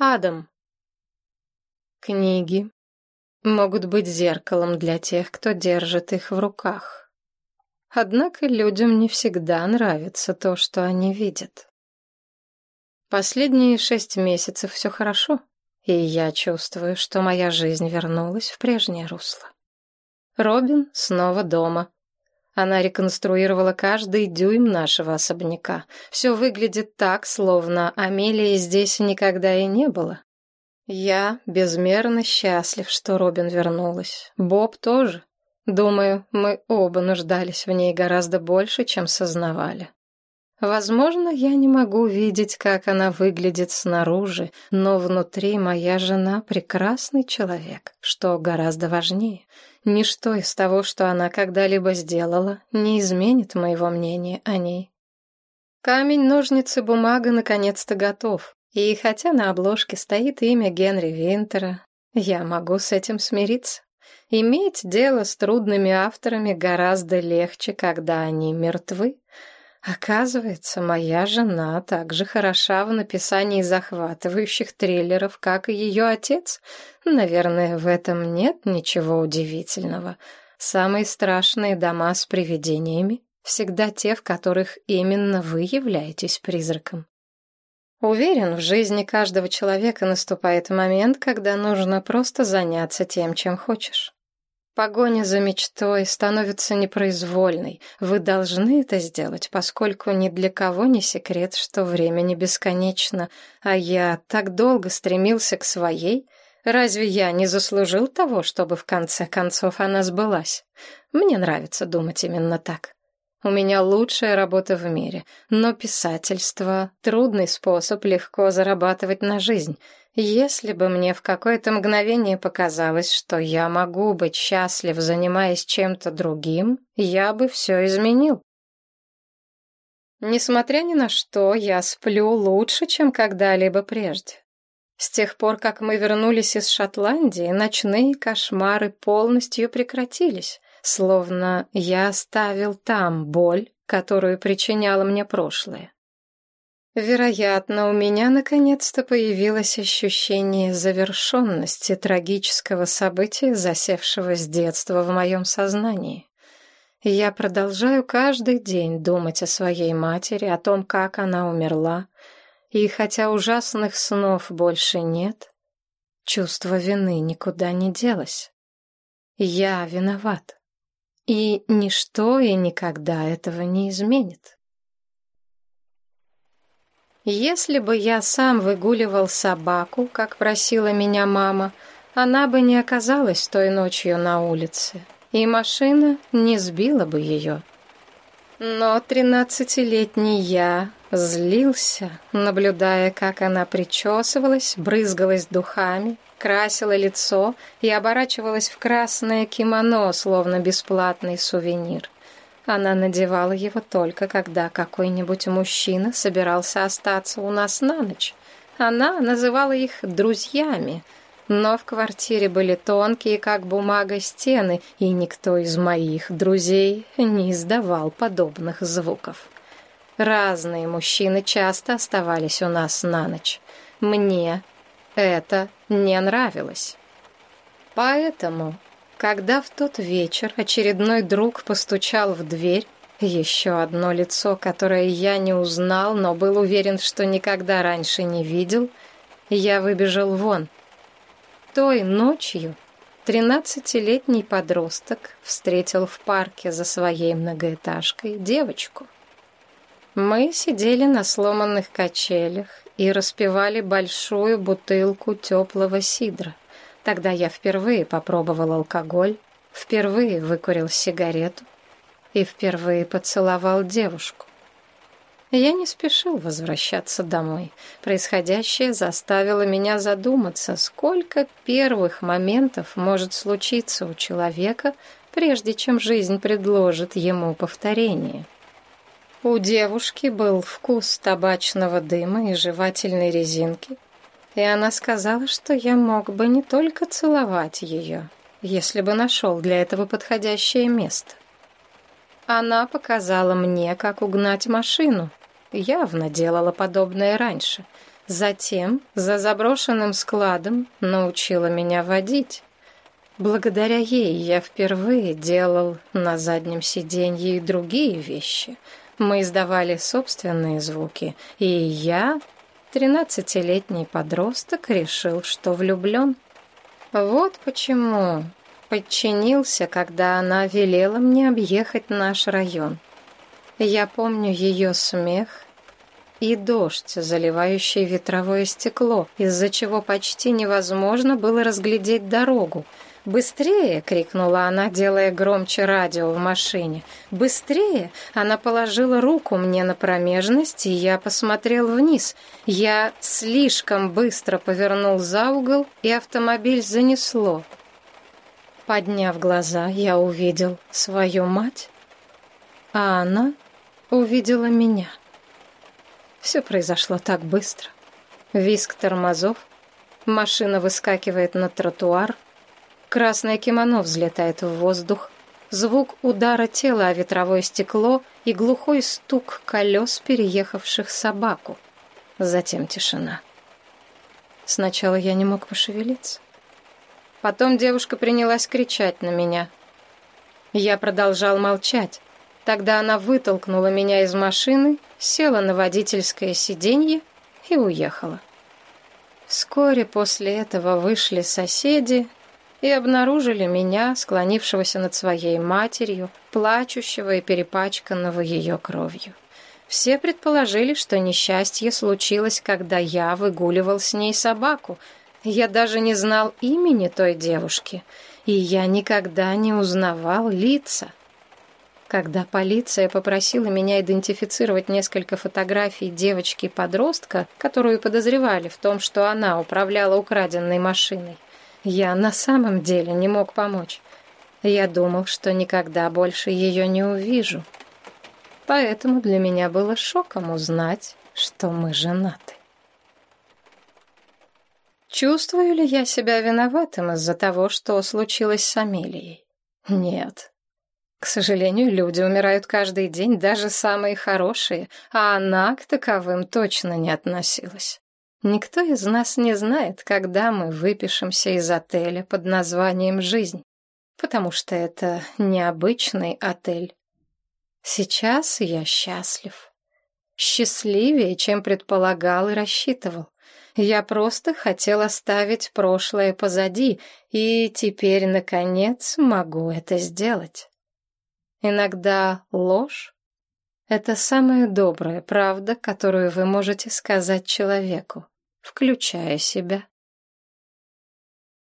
Адам. Книги могут быть зеркалом для тех, кто держит их в руках. Однако людям не всегда нравится то, что они видят. Последние шесть месяцев все хорошо, и я чувствую, что моя жизнь вернулась в прежнее русло. Робин снова дома. Она реконструировала каждый дюйм нашего особняка. Все выглядит так, словно Амелии здесь никогда и не было. Я безмерно счастлив, что Робин вернулась. Боб тоже. Думаю, мы оба нуждались в ней гораздо больше, чем сознавали. Возможно, я не могу видеть, как она выглядит снаружи, но внутри моя жена прекрасный человек, что гораздо важнее. Ничто из того, что она когда-либо сделала, не изменит моего мнения о ней. Камень, ножницы, бумага наконец-то готов. И хотя на обложке стоит имя Генри Винтера, я могу с этим смириться. Иметь дело с трудными авторами гораздо легче, когда они мертвы. Оказывается, моя жена так же хороша в написании захватывающих триллеров, как и ее отец. Наверное, в этом нет ничего удивительного. Самые страшные дома с привидениями всегда те, в которых именно вы являетесь призраком. Уверен, в жизни каждого человека наступает момент, когда нужно просто заняться тем, чем хочешь. Погоня за мечтой становится непроизвольной. Вы должны это сделать, поскольку ни для кого не секрет, что время не бесконечно, а я так долго стремился к своей. Разве я не заслужил того, чтобы в конце концов она сбылась? Мне нравится думать именно так. У меня лучшая работа в мире, но писательство — трудный способ легко зарабатывать на жизнь. Если бы мне в какое-то мгновение показалось, что я могу быть счастлив, занимаясь чем-то другим, я бы все изменил. Несмотря ни на что, я сплю лучше, чем когда-либо прежде. С тех пор, как мы вернулись из Шотландии, ночные кошмары полностью прекратились словно я оставил там боль, которую причиняло мне прошлое. Вероятно, у меня наконец-то появилось ощущение завершенности трагического события, засевшего с детства в моем сознании. Я продолжаю каждый день думать о своей матери, о том, как она умерла, и хотя ужасных снов больше нет, чувство вины никуда не делось. Я виноват. И ничто и никогда этого не изменит. Если бы я сам выгуливал собаку, как просила меня мама, она бы не оказалась той ночью на улице, и машина не сбила бы ее. Но тринадцатилетний я злился, наблюдая, как она причесывалась, брызгалась духами, красила лицо и оборачивалась в красное кимоно, словно бесплатный сувенир. Она надевала его только когда какой-нибудь мужчина собирался остаться у нас на ночь. Она называла их друзьями, но в квартире были тонкие, как бумага, стены, и никто из моих друзей не издавал подобных звуков. Разные мужчины часто оставались у нас на ночь. Мне это не нравилось. Поэтому, когда в тот вечер очередной друг постучал в дверь, еще одно лицо, которое я не узнал, но был уверен, что никогда раньше не видел, я выбежал вон. Той ночью тринадцатилетний подросток встретил в парке за своей многоэтажкой девочку. Мы сидели на сломанных качелях и распивали большую бутылку теплого сидра. Тогда я впервые попробовал алкоголь, впервые выкурил сигарету и впервые поцеловал девушку. Я не спешил возвращаться домой. Происходящее заставило меня задуматься, сколько первых моментов может случиться у человека, прежде чем жизнь предложит ему повторение. У девушки был вкус табачного дыма и жевательной резинки, и она сказала, что я мог бы не только целовать ее, если бы нашел для этого подходящее место. Она показала мне, как угнать машину. Явно делала подобное раньше. Затем за заброшенным складом научила меня водить. Благодаря ей я впервые делал на заднем сиденье и другие вещи. Мы издавали собственные звуки, и я, тринадцатилетний подросток, решил, что влюблен. Вот почему подчинился, когда она велела мне объехать наш район. Я помню ее смех, и дождь, заливающий ветровое стекло, из-за чего почти невозможно было разглядеть дорогу. «Быстрее!» — крикнула она, делая громче радио в машине. «Быстрее!» Она положила руку мне на промежность, и я посмотрел вниз. Я слишком быстро повернул за угол, и автомобиль занесло. Подняв глаза, я увидел свою мать, а она увидела меня. Все произошло так быстро. Виск тормозов, машина выскакивает на тротуар, красное кимоно взлетает в воздух, звук удара тела о ветровое стекло и глухой стук колес, переехавших собаку. Затем тишина. Сначала я не мог пошевелиться. Потом девушка принялась кричать на меня. Я продолжал молчать. Тогда она вытолкнула меня из машины, села на водительское сиденье и уехала. Вскоре после этого вышли соседи и обнаружили меня, склонившегося над своей матерью, плачущего и перепачканного ее кровью. Все предположили, что несчастье случилось, когда я выгуливал с ней собаку. Я даже не знал имени той девушки, и я никогда не узнавал лица. Когда полиция попросила меня идентифицировать несколько фотографий девочки-подростка, которую подозревали в том, что она управляла украденной машиной, я на самом деле не мог помочь. Я думал, что никогда больше ее не увижу. Поэтому для меня было шоком узнать, что мы женаты. Чувствую ли я себя виноватым из-за того, что случилось с Амелией? Нет. К сожалению, люди умирают каждый день, даже самые хорошие, а она к таковым точно не относилась. Никто из нас не знает, когда мы выпишемся из отеля под названием «Жизнь», потому что это необычный отель. Сейчас я счастлив. Счастливее, чем предполагал и рассчитывал. Я просто хотел оставить прошлое позади, и теперь, наконец, могу это сделать. Иногда ложь — это самая добрая правда, которую вы можете сказать человеку, включая себя.